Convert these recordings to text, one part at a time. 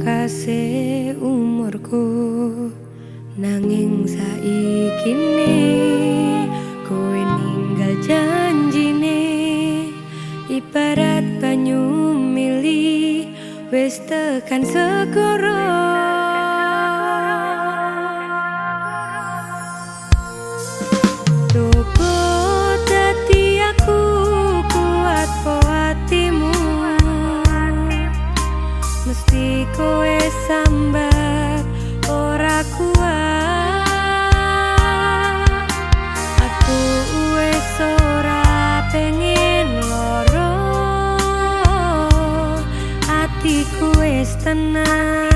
pungkase umurku Nanging saikine kowe ninggal janjine. Ibarat banyu mili wis tekan segoro Mesti kowe sambat ora kuat. Aku wis ora pengen loro. Atiku wis tenang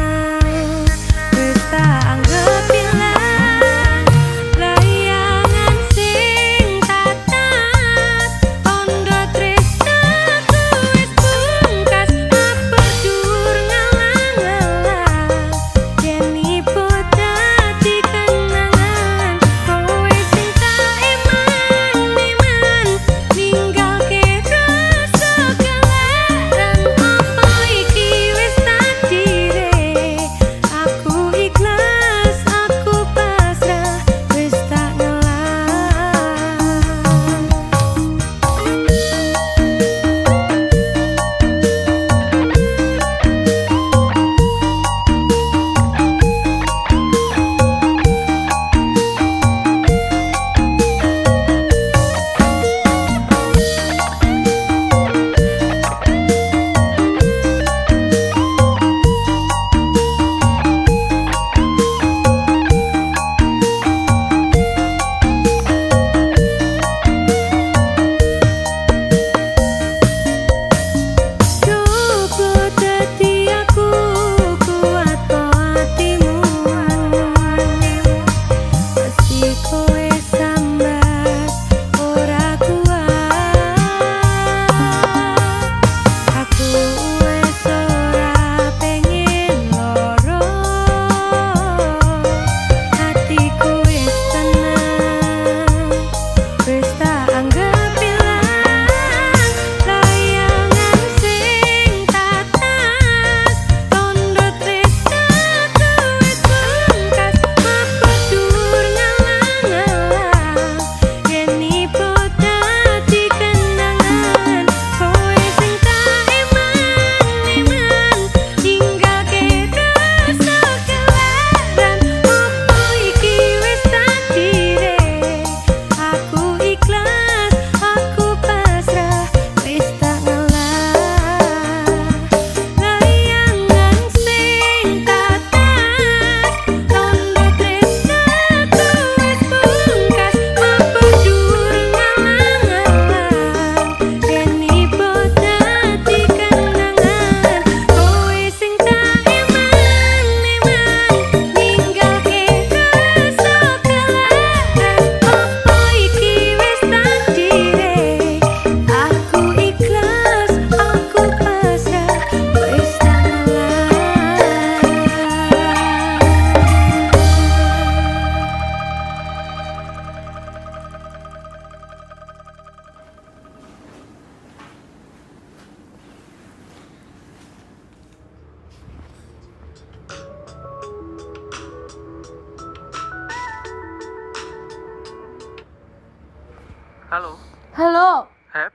Halo, Halo, Hep.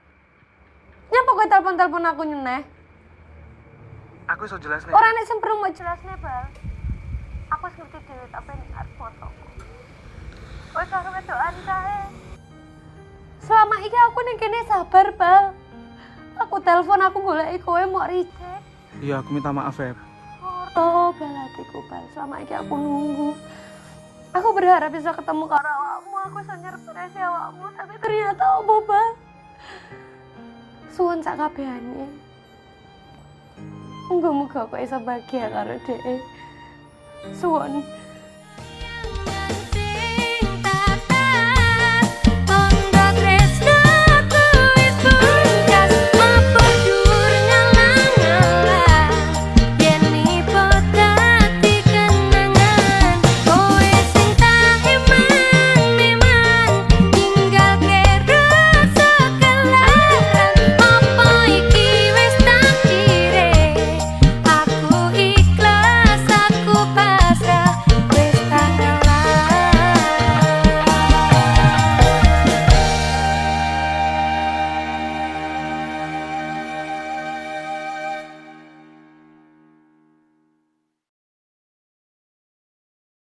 nyapa kowe telepon-telepon aku nyeneh? Aku iso jelas nih. Ora nek perlu mau jelasne, Bal. Aku wis ngerti dhewe tapi arep fotoku. Wis karo wedokan kae. Selama iki aku ning kene sabar, Bal. Aku telepon aku goleki kowe mau reject. Iya, aku minta maaf, Hep. Oh, balatiku, Bal. Selama iki aku nunggu. Aku berharap bisa ketemu karo. Aku iso nyerpresi awakmu, tapi ternyata opo, Bal? Suwun sak kabehane. Muga-muga aku iso bahagia karo dhek. Suwun.